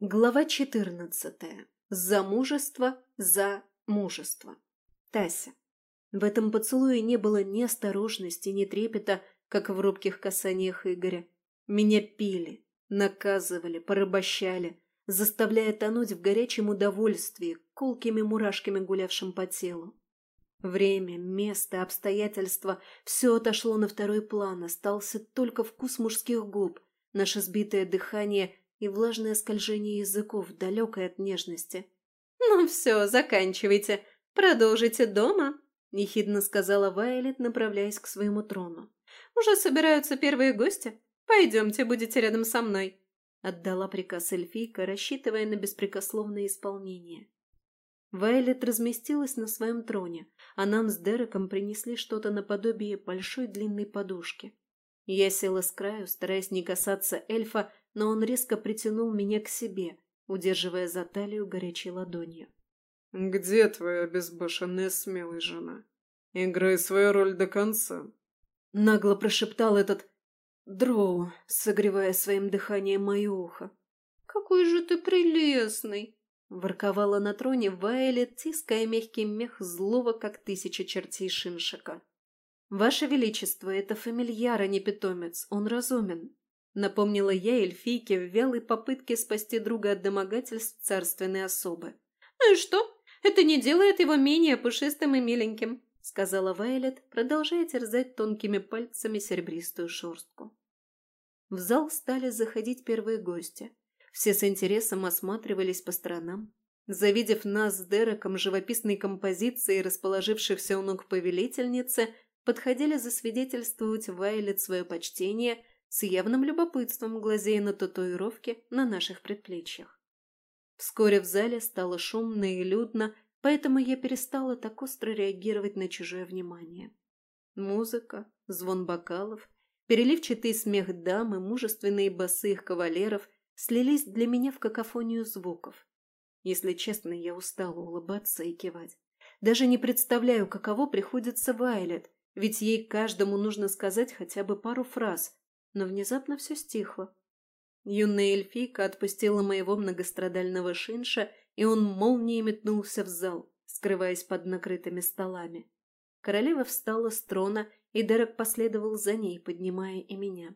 Глава 14. Замужество за мужество. Тася. В этом поцелуе не было ни осторожности, ни трепета, как в робких касаниях Игоря. Меня пили, наказывали, порабощали, заставляя тонуть в горячем удовольствии, колкими мурашками гулявшим по телу. Время, место, обстоятельства – все отошло на второй план, остался только вкус мужских губ, наше сбитое дыхание – и влажное скольжение языков, далекое от нежности. «Ну все, заканчивайте. Продолжите дома», – ехидно сказала Вайлет, направляясь к своему трону. «Уже собираются первые гости. Пойдемте, будете рядом со мной», – отдала приказ эльфийка, рассчитывая на беспрекословное исполнение. Вайлет разместилась на своем троне, а нам с Дереком принесли что-то наподобие большой длинной подушки. Я села с краю, стараясь не касаться эльфа, но он резко притянул меня к себе, удерживая за талию горячей ладонью. «Где твоя безбашенная смелая жена? Играй свою роль до конца!» Нагло прошептал этот дроу, согревая своим дыханием мое ухо. «Какой же ты прелестный!» Ворковала на троне Вайлет, тиская мягкий мех злого, как тысяча чертей шиншика. «Ваше Величество, это фамильяр, а не питомец. Он разумен. Напомнила я эльфийке в вялой попытке спасти друга от домогательств царственной особы. «Ну и что? Это не делает его менее пушистым и миленьким», сказала Вайлет, продолжая терзать тонкими пальцами серебристую шерстку. В зал стали заходить первые гости. Все с интересом осматривались по сторонам. Завидев нас с Дереком живописной композицией, расположившихся у ног повелительницы, подходили засвидетельствовать Вайлет свое почтение – с явным любопытством глазея на татуировки на наших предплечьях. Вскоре в зале стало шумно и людно, поэтому я перестала так остро реагировать на чужое внимание. Музыка, звон бокалов, переливчатый смех дам и мужественные басы их кавалеров слились для меня в какофонию звуков. Если честно, я устала улыбаться и кивать. Даже не представляю, каково приходится Вайлет, ведь ей каждому нужно сказать хотя бы пару фраз, но внезапно все стихло. Юная эльфийка отпустила моего многострадального шинша, и он молнией метнулся в зал, скрываясь под накрытыми столами. Королева встала с трона, и Дерек последовал за ней, поднимая и меня.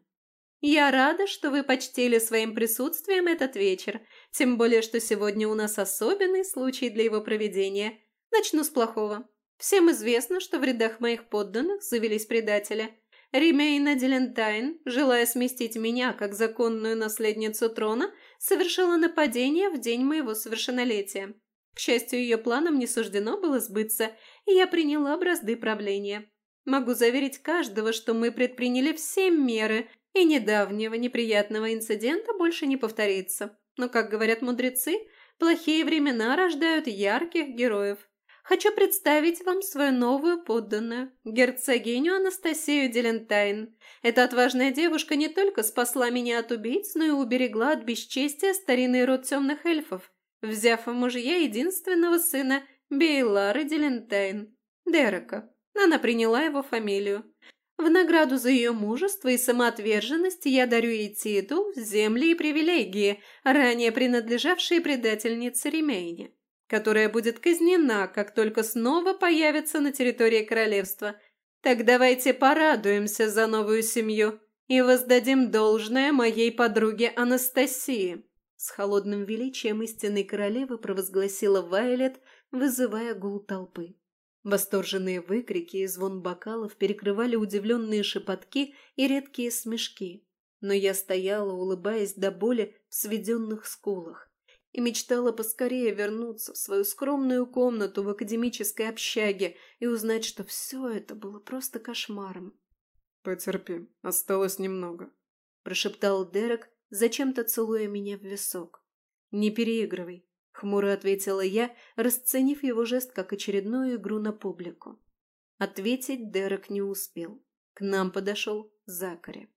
«Я рада, что вы почтили своим присутствием этот вечер, тем более, что сегодня у нас особенный случай для его проведения. Начну с плохого. Всем известно, что в рядах моих подданных завелись предатели. Римейна Дилентайн, желая сместить меня как законную наследницу трона, совершила нападение в день моего совершеннолетия. К счастью, ее планам не суждено было сбыться, и я приняла бразды правления. Могу заверить каждого, что мы предприняли все меры, и недавнего неприятного инцидента больше не повторится. Но, как говорят мудрецы, плохие времена рождают ярких героев. Хочу представить вам свою новую подданную, герцогиню Анастасию Делентайн. Эта отважная девушка не только спасла меня от убийц, но и уберегла от бесчестия старинный род темных эльфов, взяв в мужья единственного сына Бейлары Делентайн, Дерека. Она приняла его фамилию. В награду за ее мужество и самоотверженность я дарю ей титул, земли и привилегии, ранее принадлежавшие предательнице Ремейне которая будет казнена, как только снова появится на территории королевства. Так давайте порадуемся за новую семью и воздадим должное моей подруге Анастасии». С холодным величием истинной королевы провозгласила Вайлет, вызывая гул толпы. Восторженные выкрики и звон бокалов перекрывали удивленные шепотки и редкие смешки. Но я стояла, улыбаясь до боли в сведенных скулах, и мечтала поскорее вернуться в свою скромную комнату в академической общаге и узнать, что все это было просто кошмаром. «Потерпи, осталось немного», – прошептал Дерек, зачем-то целуя меня в висок. «Не переигрывай», – хмуро ответила я, расценив его жест как очередную игру на публику. Ответить Дерек не успел. К нам подошел Закари.